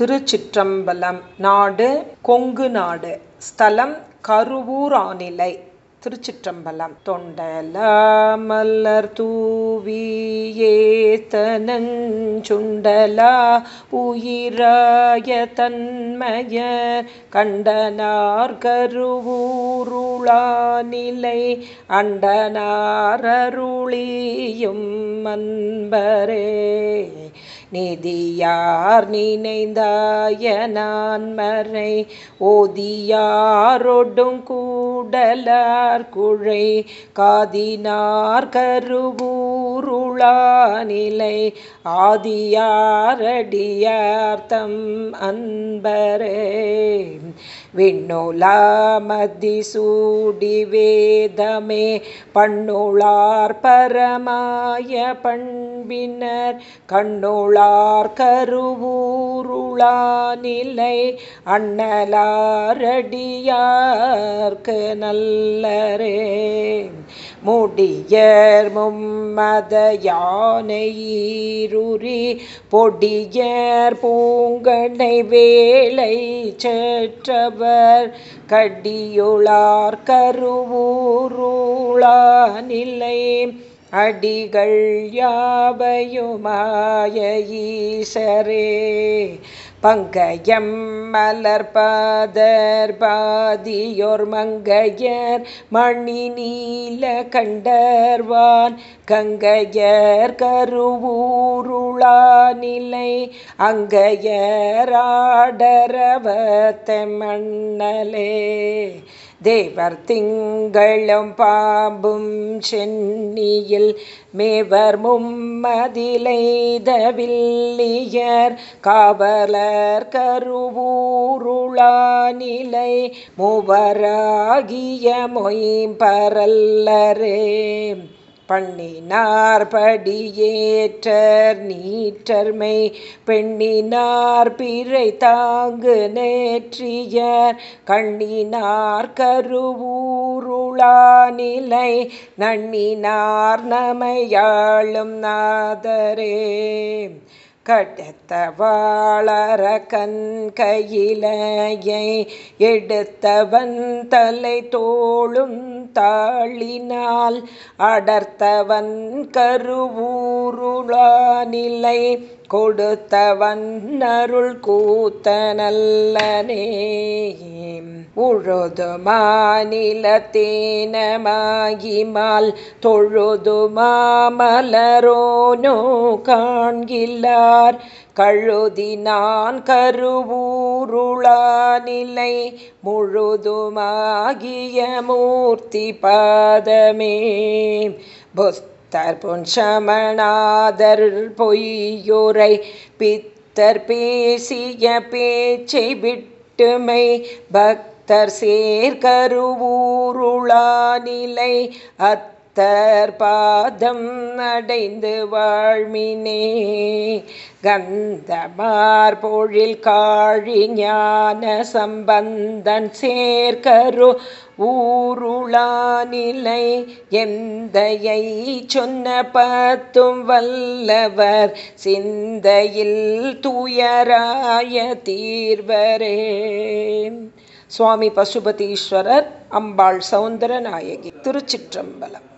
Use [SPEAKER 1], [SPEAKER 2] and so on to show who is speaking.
[SPEAKER 1] திருச்சிற்றம்பலம் நாடு கொங்கு நாடு. ஸ்தலம் கருவூரானிலை திருச்சிற்றம்பலம். தொண்டலாமல்லர் தூவியேத்தனஞ்சுண்டலா உயிராய தன்மயர் கண்டனார் கருவூருளானிலை. அண்டனாரருளியும் அன்பரே. நிதியார் நினைந்தாய நான் மறை ஓதியாரொடும் கூடலார் குழை காதினார் கருவூருளானிலை ஆதியாரடியார்த்தம் அன்பரே. விண்ணுலாமதி சூடி வேதமே பண்ணுளார் பரமாய பண்பினர். கண்ணுளார் கருவூருளானிலை அண்ணலாரடியார்க்கு நல்லரே. முடியர் மும்மத யானையீருரி பொடியர் பூங்கனை வேலை செற்றவர் கடியுளார் கருவூருளா நிலை அடிகள் யாவையுமாய ஈசரே. பங்கயம் மலர் பாதர் பாதியோர் மங்கையர் மணி நீல கண்டர்வான் கங்கையர் கருவூருளா நிலை அங்கையராடரவத்த மண்ணலே தேவர் திங்களும் பாம்பும் சென்னியில் மேவர் மும்மதிலைதவில்லியர் காவலர் கருவூருளானிலை மூவராகிய மொய்பரல்லரே பண்ணினார் படியேற்றர் நீற்றர்மை பெண்ணினார் பிறை தாங்கு நேற்றியர் கண்ணினார் கருவூருளானிலை நண்ணினார் நமையாளும் நாதரே. கடுத்த வாழற கண் கையிலையை எடுத்தவன் தலை தோளும் தாளினால் அடர்த்தவன் கருவூருளானிலை கொடுத்தவன் அருள் கூத்த நல்லனே உழுது மாநிலத்தேனமாகிமால் தொழுது மாமலரோனோ காண்கில்லார் கழுதி நான் கருவூருளானிலை முழுதுமாகிய மூர்த்தி பாதமே புஸ்தர் புன்ஷமணாதர் பொய்யுரை பித்தர் பேசிய பேச்சை விட்டுமை பக்தர் சேர்கருவூருளானிலை அத் பக்தர் பாதம் அடைந்து வாழ்மினே. கந்தமார் பொழில் காழி ஞான சம்பந்தன் சேர்கரு ஊருளானிலை எந்தையை சொன்ன பத்தும் வல்லவர் சிந்தையில் துயராய தீர்வரே. சுவாமி பசுபதீஸ்வரர் அம்பாள் சௌந்தரநாயகி திருச்சிற்றம்பலம்.